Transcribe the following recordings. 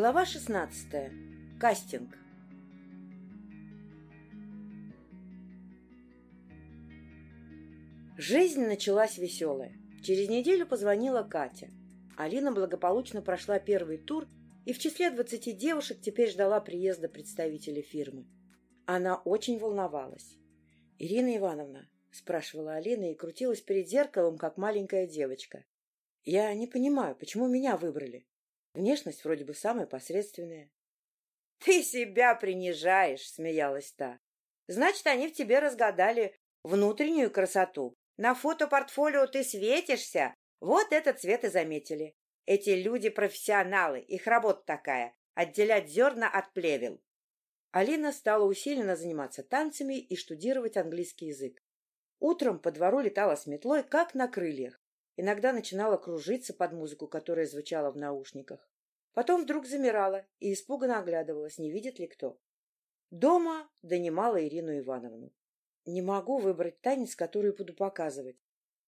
Глава 16. Кастинг. Жизнь началась веселая. Через неделю позвонила Катя. Алина благополучно прошла первый тур и в числе 20 девушек теперь ждала приезда представителя фирмы. Она очень волновалась. — Ирина Ивановна, — спрашивала Алина и крутилась перед зеркалом, как маленькая девочка. — Я не понимаю, почему меня выбрали? Внешность вроде бы самая посредственная. — Ты себя принижаешь, — смеялась та. — Значит, они в тебе разгадали внутреннюю красоту. На фотопортфолио ты светишься. Вот этот цвет и заметили. Эти люди профессионалы, их работа такая — отделять зерна от плевел. Алина стала усиленно заниматься танцами и штудировать английский язык. Утром по двору летала с метлой, как на крыльях. Иногда начинала кружиться под музыку, которая звучала в наушниках. Потом вдруг замирала и испуганно оглядывалась, не видит ли кто. Дома донимала Ирину Ивановну. Не могу выбрать танец, который буду показывать.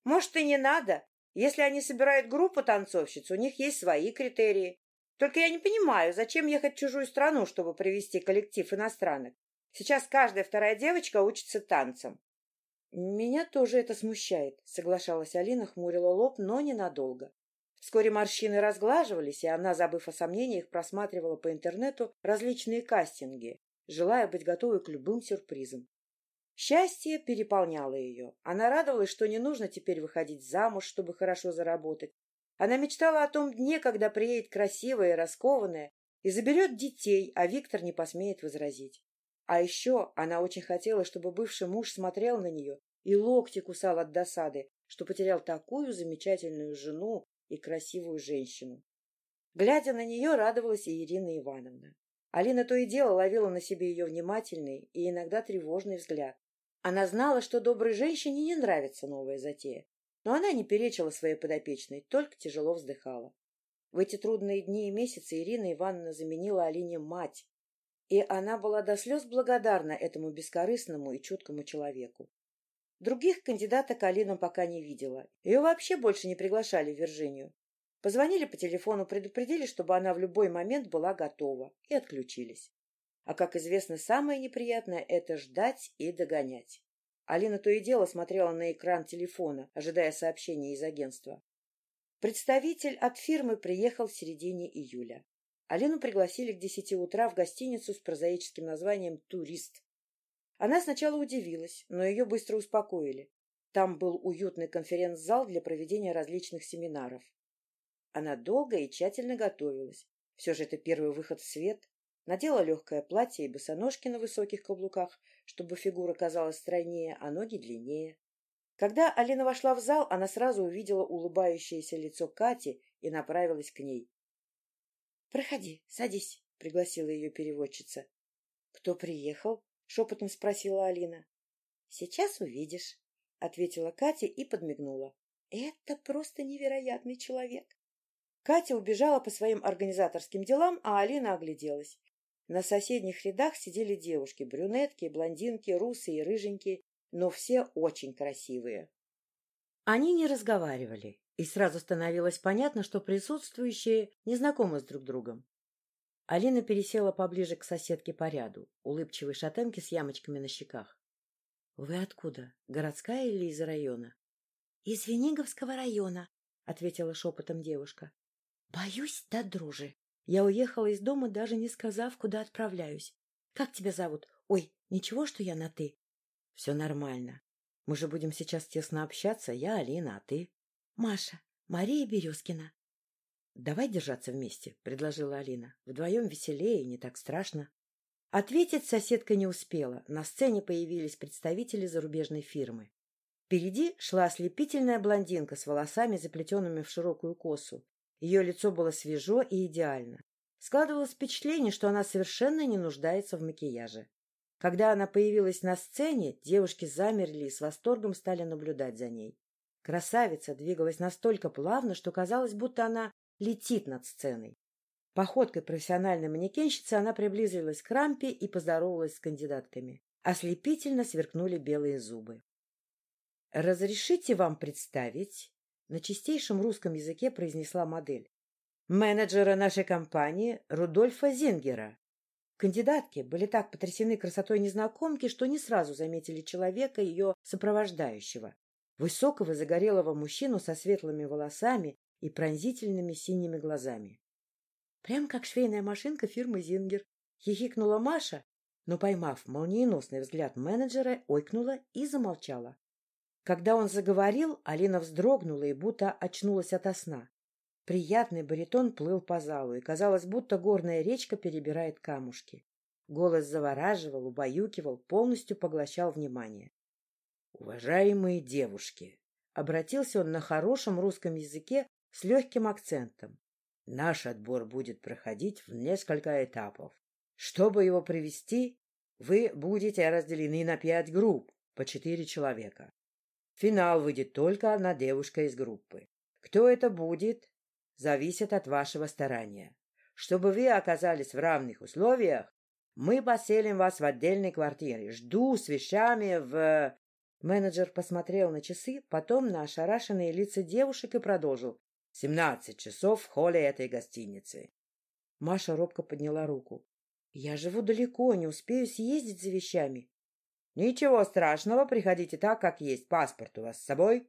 Может, и не надо. Если они собирают группу танцовщиц, у них есть свои критерии. Только я не понимаю, зачем ехать в чужую страну, чтобы привести коллектив иностранных. Сейчас каждая вторая девочка учится танцам. Меня тоже это смущает, соглашалась Алина, хмурила лоб, но ненадолго. Вскоре морщины разглаживались, и она, забыв о сомнениях, просматривала по интернету различные кастинги, желая быть готовой к любым сюрпризам. Счастье переполняло ее. Она радовалась, что не нужно теперь выходить замуж, чтобы хорошо заработать. Она мечтала о том дне, когда приедет красивая и раскованная и заберет детей, а Виктор не посмеет возразить. А еще она очень хотела, чтобы бывший муж смотрел на нее и локти кусал от досады, что потерял такую замечательную жену и красивую женщину. Глядя на нее, радовалась и Ирина Ивановна. Алина то и дело ловила на себе ее внимательный и иногда тревожный взгляд. Она знала, что доброй женщине не нравится новая затея, но она не перечила своей подопечной, только тяжело вздыхала. В эти трудные дни и месяцы Ирина Ивановна заменила Алине мать, и она была до слез благодарна этому бескорыстному и чуткому человеку. Других кандидаток Алина пока не видела. Ее вообще больше не приглашали в Виржинию. Позвонили по телефону, предупредили, чтобы она в любой момент была готова, и отключились. А, как известно, самое неприятное — это ждать и догонять. Алина то и дело смотрела на экран телефона, ожидая сообщения из агентства. Представитель от фирмы приехал в середине июля. Алину пригласили к десяти утра в гостиницу с прозаическим названием «Турист». Она сначала удивилась, но ее быстро успокоили. Там был уютный конференц-зал для проведения различных семинаров. Она долго и тщательно готовилась. Все же это первый выход в свет. Надела легкое платье и босоножки на высоких каблуках, чтобы фигура казалась стройнее, а ноги длиннее. Когда Алина вошла в зал, она сразу увидела улыбающееся лицо Кати и направилась к ней. — Проходи, садись, — пригласила ее переводчица. — Кто приехал? — шепотом спросила Алина. — Сейчас увидишь, — ответила Катя и подмигнула. — Это просто невероятный человек. Катя убежала по своим организаторским делам, а Алина огляделась. На соседних рядах сидели девушки, брюнетки, блондинки, русые и рыженькие, но все очень красивые. Они не разговаривали, и сразу становилось понятно, что присутствующие не знакомы с друг другом. Алина пересела поближе к соседке по ряду, улыбчивой шатенке с ямочками на щеках. — Вы откуда? Городская или из района? — Из Вениговского района, — ответила шепотом девушка. — Боюсь да дружи. Я уехала из дома, даже не сказав, куда отправляюсь. Как тебя зовут? Ой, ничего, что я на «ты»? — Все нормально. Мы же будем сейчас тесно общаться. Я Алина, а ты? Маша, Мария Березкина. — Давай держаться вместе, — предложила Алина. — Вдвоем веселее и не так страшно. Ответить соседка не успела. На сцене появились представители зарубежной фирмы. Впереди шла ослепительная блондинка с волосами, заплетенными в широкую косу. Ее лицо было свежо и идеально. Складывалось впечатление, что она совершенно не нуждается в макияже. Когда она появилась на сцене, девушки замерли и с восторгом стали наблюдать за ней. Красавица двигалась настолько плавно, что казалось, будто она летит над сценой. Походкой профессиональной манекенщицы она приблизилась к рампе и поздоровалась с кандидатками. Ослепительно сверкнули белые зубы. — Разрешите вам представить? — на чистейшем русском языке произнесла модель. менеджера нашей компании Рудольфа Зингера. Кандидатки были так потрясены красотой незнакомки, что не сразу заметили человека, ее сопровождающего. Высокого загорелого мужчину со светлыми волосами и пронзительными синими глазами. Прям как швейная машинка фирмы «Зингер», хихикнула Маша, но, поймав молниеносный взгляд менеджера, ойкнула и замолчала. Когда он заговорил, Алина вздрогнула и будто очнулась ото сна. Приятный баритон плыл по залу, и казалось, будто горная речка перебирает камушки. Голос завораживал, убаюкивал, полностью поглощал внимание. «Уважаемые девушки!» — обратился он на хорошем русском языке с легким акцентом. «Наш отбор будет проходить в несколько этапов. Чтобы его провести, вы будете разделены на пять групп, по четыре человека. В финал выйдет только одна девушка из группы. Кто это будет, зависит от вашего старания. Чтобы вы оказались в равных условиях, мы поселим вас в отдельной квартире. Жду с вещами в... Менеджер посмотрел на часы, потом на ошарашенные лица девушек и продолжил. «Семнадцать часов в холле этой гостиницы». Маша робко подняла руку. «Я живу далеко, не успею съездить за вещами». «Ничего страшного, приходите так, как есть. Паспорт у вас с собой?»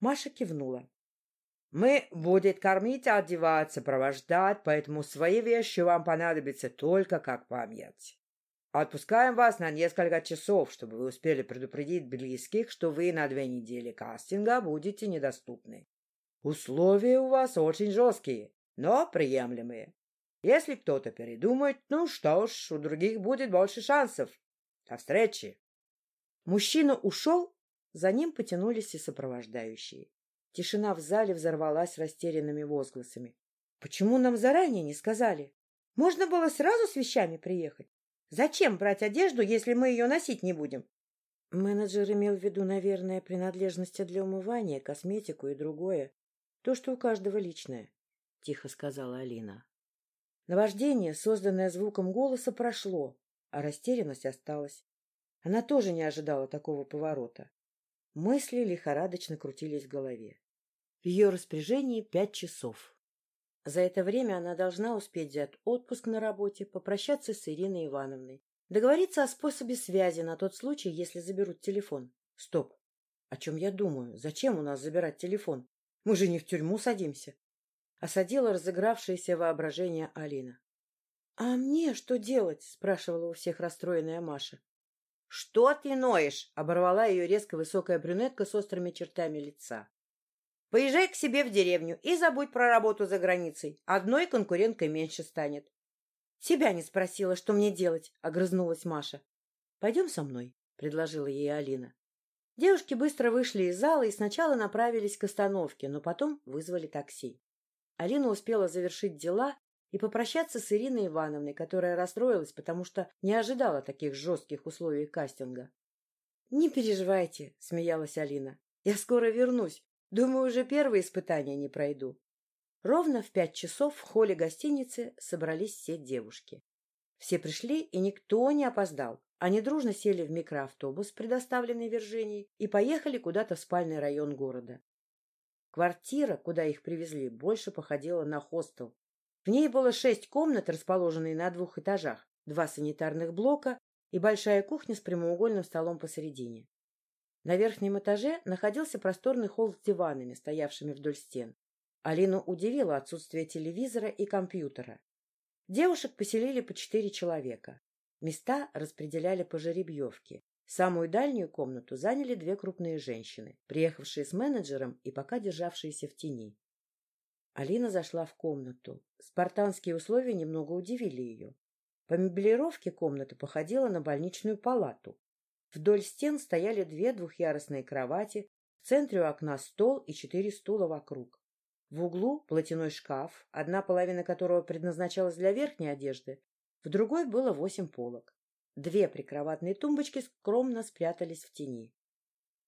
Маша кивнула. «Мы будет кормить, одевать, сопровождать, поэтому свои вещи вам понадобятся только как память. Отпускаем вас на несколько часов, чтобы вы успели предупредить близких, что вы на две недели кастинга будете недоступны. Условия у вас очень жесткие, но приемлемые. Если кто-то передумает, ну что ж, у других будет больше шансов. До встречи!» Мужчина ушел, за ним потянулись и сопровождающие. Тишина в зале взорвалась растерянными возгласами. «Почему нам заранее не сказали? Можно было сразу с вещами приехать. Зачем брать одежду, если мы ее носить не будем?» Менеджер имел в виду, наверное, принадлежности для умывания, косметику и другое. То, что у каждого личное, — тихо сказала Алина. Наваждение, созданное звуком голоса, прошло, а растерянность осталась. Она тоже не ожидала такого поворота. Мысли лихорадочно крутились в голове. В ее распоряжении пять часов. За это время она должна успеть взять отпуск на работе, попрощаться с Ириной Ивановной, договориться о способе связи на тот случай, если заберут телефон. Стоп. О чем я думаю? Зачем у нас забирать телефон? Мы же не в тюрьму садимся осадила разыгравшееся воображение Алина. — А мне что делать? — спрашивала у всех расстроенная Маша. — Что ты ноешь? — оборвала ее резко высокая брюнетка с острыми чертами лица. — Поезжай к себе в деревню и забудь про работу за границей. Одной конкуренткой меньше станет. — Тебя не спросила, что мне делать, — огрызнулась Маша. — Пойдем со мной, — предложила ей Алина. Девушки быстро вышли из зала и сначала направились к остановке, но потом вызвали такси. Алина успела завершить дела и попрощаться с Ириной Ивановной, которая расстроилась, потому что не ожидала таких жестких условий кастинга. — Не переживайте, — смеялась Алина. — Я скоро вернусь. Думаю, уже первые испытания не пройду. Ровно в пять часов в холле гостиницы собрались все девушки. Все пришли, и никто не опоздал. Они дружно сели в микроавтобус, предоставленный Виржинией, и поехали куда-то в спальный район города. Квартира, куда их привезли, больше походила на хостел. В ней было шесть комнат, расположенные на двух этажах, два санитарных блока и большая кухня с прямоугольным столом посередине. На верхнем этаже находился просторный холл с диванами, стоявшими вдоль стен. Алину удивило отсутствие телевизора и компьютера. Девушек поселили по четыре человека. Места распределяли по жеребьевке. Самую дальнюю комнату заняли две крупные женщины, приехавшие с менеджером и пока державшиеся в тени. Алина зашла в комнату. Спартанские условия немного удивили ее. По меблировке комната походила на больничную палату. Вдоль стен стояли две двухъярусные кровати, в центре у окна стол и четыре стула вокруг. В углу платяной шкаф, одна половина которого предназначалась для верхней одежды, в другой было восемь полок. Две прикроватные тумбочки скромно спрятались в тени.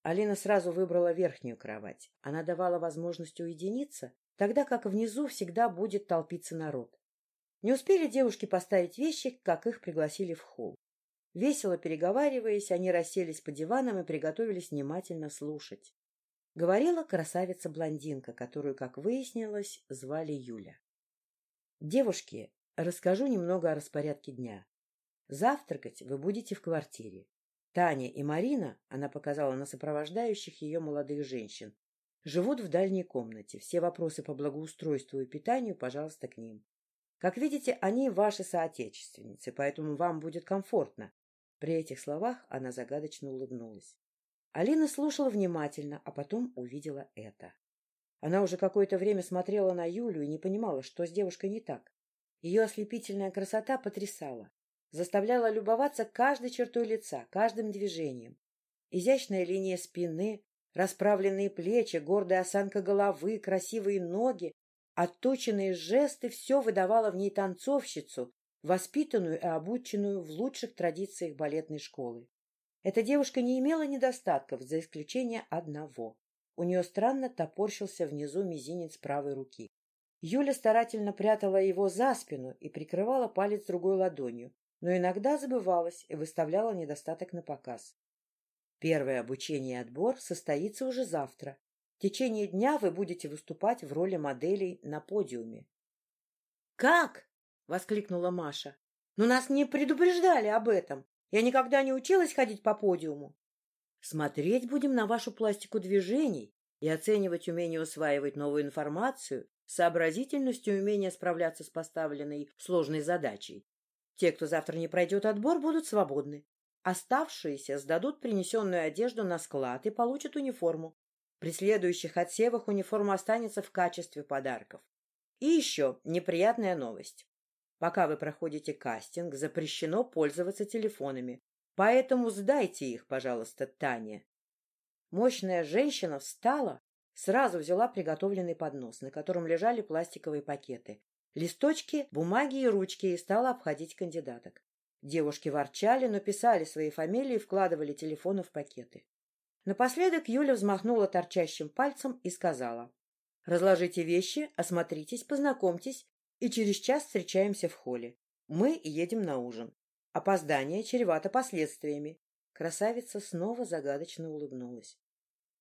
Алина сразу выбрала верхнюю кровать. Она давала возможность уединиться, тогда как внизу всегда будет толпиться народ. Не успели девушки поставить вещи, как их пригласили в холл. Весело переговариваясь, они расселись по диванам и приготовились внимательно слушать. Говорила красавица-блондинка, которую, как выяснилось, звали Юля. Девушки, расскажу немного о распорядке дня. Завтракать вы будете в квартире. Таня и Марина, она показала на сопровождающих ее молодых женщин, живут в дальней комнате. Все вопросы по благоустройству и питанию, пожалуйста, к ним. Как видите, они ваши соотечественницы, поэтому вам будет комфортно. При этих словах она загадочно улыбнулась. Алина слушала внимательно, а потом увидела это. Она уже какое-то время смотрела на Юлю и не понимала, что с девушкой не так. Ее ослепительная красота потрясала, заставляла любоваться каждой чертой лица, каждым движением. Изящная линия спины, расправленные плечи, гордая осанка головы, красивые ноги, отточенные жесты — все выдавало в ней танцовщицу, воспитанную и обученную в лучших традициях балетной школы. Эта девушка не имела недостатков, за исключением одного. У нее странно топорщился внизу мизинец правой руки. Юля старательно прятала его за спину и прикрывала палец другой ладонью, но иногда забывалась и выставляла недостаток на показ. Первое обучение и отбор состоится уже завтра. В течение дня вы будете выступать в роли моделей на подиуме. «Как?» — воскликнула Маша. «Но нас не предупреждали об этом. Я никогда не училась ходить по подиуму. Смотреть будем на вашу пластику движений и оценивать умение усваивать новую информацию, сообразительность и умение справляться с поставленной сложной задачей. Те, кто завтра не пройдет отбор, будут свободны. Оставшиеся сдадут принесенную одежду на склад и получат униформу. При следующих отсевах униформа останется в качестве подарков. И еще неприятная новость. Пока вы проходите кастинг, запрещено пользоваться телефонами. Поэтому сдайте их, пожалуйста, Тане. Мощная женщина встала, сразу взяла приготовленный поднос, на котором лежали пластиковые пакеты, листочки, бумаги и ручки и стала обходить кандидаток. Девушки ворчали, но писали свои фамилии и вкладывали телефоны в пакеты. Напоследок Юля взмахнула торчащим пальцем и сказала. «Разложите вещи, осмотритесь, познакомьтесь, и через час встречаемся в холле. Мы едем на ужин. Опоздание чревато последствиями. Красавица снова загадочно улыбнулась.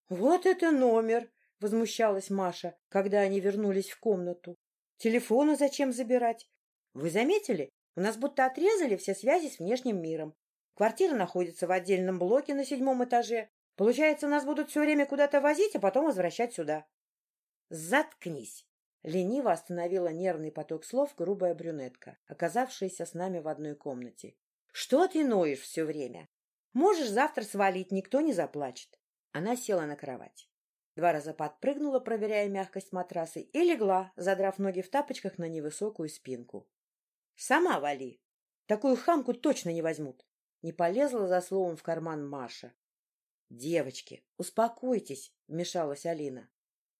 — Вот это номер! — возмущалась Маша, когда они вернулись в комнату. — Телефоны зачем забирать? Вы заметили? У нас будто отрезали все связи с внешним миром. Квартира находится в отдельном блоке на седьмом этаже. Получается, нас будут все время куда-то возить, а потом возвращать сюда. — Заткнись! — лениво остановила нервный поток слов грубая брюнетка, оказавшаяся с нами в одной комнате. Что ты ноешь все время? Можешь завтра свалить, никто не заплачет. Она села на кровать. Два раза подпрыгнула, проверяя мягкость матраса, и легла, задрав ноги в тапочках на невысокую спинку. — Сама вали. Такую хамку точно не возьмут. Не полезла за словом в карман Маша. — Девочки, успокойтесь, — вмешалась Алина.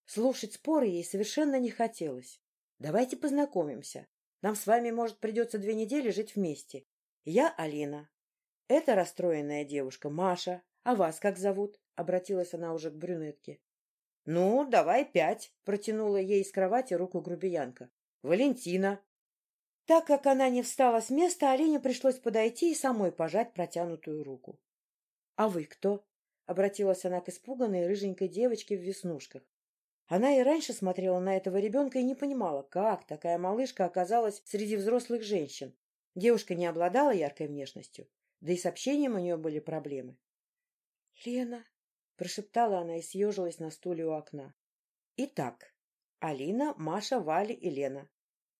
Слушать споры ей совершенно не хотелось. Давайте познакомимся. Нам с вами, может, придется две недели жить вместе. Я Алина. Это расстроенная девушка Маша. А вас как зовут? Обратилась она уже к брюнетке. Ну, давай пять. Протянула ей из кровати руку грубиянка. Валентина. Так как она не встала с места, Алине пришлось подойти и самой пожать протянутую руку. — А вы кто? — обратилась она к испуганной рыженькой девочке в веснушках. Она и раньше смотрела на этого ребенка и не понимала, как такая малышка оказалась среди взрослых женщин. Девушка не обладала яркой внешностью, да и с общением у нее были проблемы. — Лена, — прошептала она и съежилась на стуле у окна. — Итак, Алина, Маша, Валя и Лена.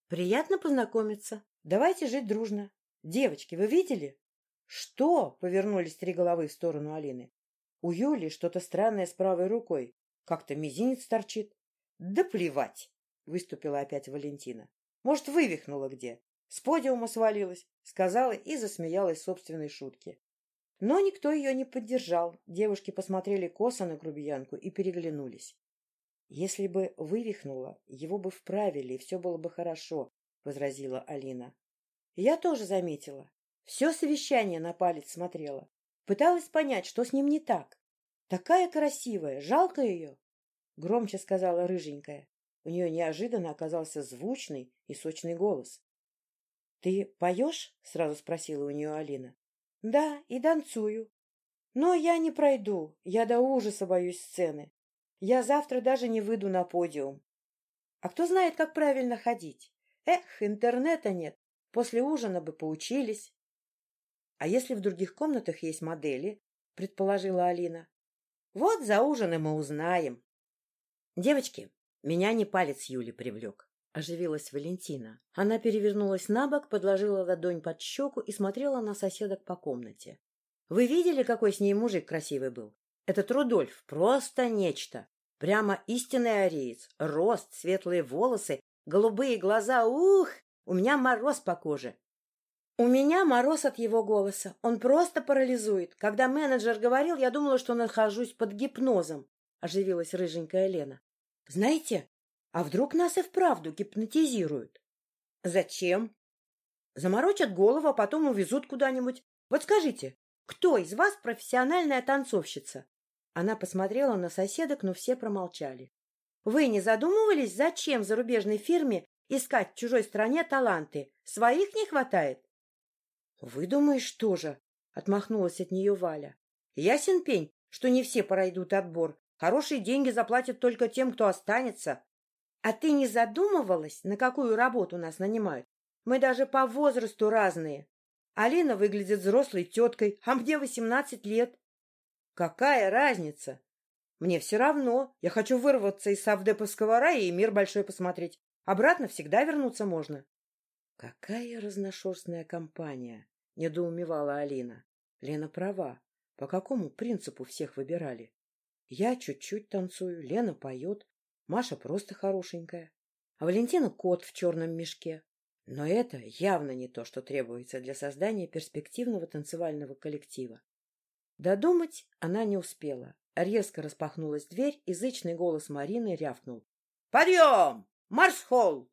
Приятно познакомиться. Давайте жить дружно. Девочки, вы видели? — Что? — повернулись три головы в сторону Алины. У Юли что-то странное с правой рукой. Как-то мизинец торчит. — Да плевать! — выступила опять Валентина. — Может, вывихнула где? С подиума свалилась, сказала и засмеялась собственной шутке. Но никто ее не поддержал. Девушки посмотрели косо на грубиянку и переглянулись. Если бы вывихнула, его бы вправили, и все было бы хорошо, — возразила Алина. Я тоже заметила. Все совещание на палец смотрела. Пыталась понять, что с ним не так. Такая красивая, жалко ее. Громче сказала рыженькая. У нее неожиданно оказался звучный и сочный голос. — Ты поешь? — сразу спросила у нее Алина. — Да, и танцую. Но я не пройду, я до ужаса боюсь сцены. Я завтра даже не выйду на подиум. А кто знает, как правильно ходить? Эх, интернета нет. После ужина бы поучились. — А если в других комнатах есть модели? — предположила Алина. — Вот за ужином мы узнаем. — Девочки, меня не палец Юли привлек. Оживилась Валентина. Она перевернулась на бок, подложила ладонь под щеку и смотрела на соседок по комнате. — Вы видели, какой с ней мужик красивый был? Этот Рудольф просто нечто. Прямо истинный ариец. Рост, светлые волосы, голубые глаза. Ух! У меня мороз по коже. У меня мороз от его голоса. Он просто парализует. Когда менеджер говорил, я думала, что нахожусь под гипнозом. Оживилась рыженькая Лена. Знаете, а вдруг нас и вправду гипнотизируют? Зачем? Заморочат голову, а потом увезут куда-нибудь. Вот скажите, кто из вас профессиональная танцовщица? Она посмотрела на соседок, но все промолчали. Вы не задумывались, зачем зарубежной фирме искать в чужой стране таланты? Своих не хватает? — Вы думаешь, что же? — отмахнулась от нее Валя. — Ясен пень, что не все пройдут отбор. Хорошие деньги заплатят только тем, кто останется. А ты не задумывалась, на какую работу нас нанимают? Мы даже по возрасту разные. Алина выглядит взрослой теткой, а мне восемнадцать лет. Какая разница? Мне все равно. Я хочу вырваться из Савдеповского рая и мир большой посмотреть. Обратно всегда вернуться можно. Какая разношерстная компания, недоумевала Алина. Лена права. По какому принципу всех выбирали? Я чуть-чуть танцую, Лена поет, Маша просто хорошенькая, а Валентина кот в черном мешке. Но это явно не то, что требуется для создания перспективного танцевального коллектива. Додумать она не успела. Резко распахнулась дверь, и голос Марины рявкнул. — Подъем! Марш-холл!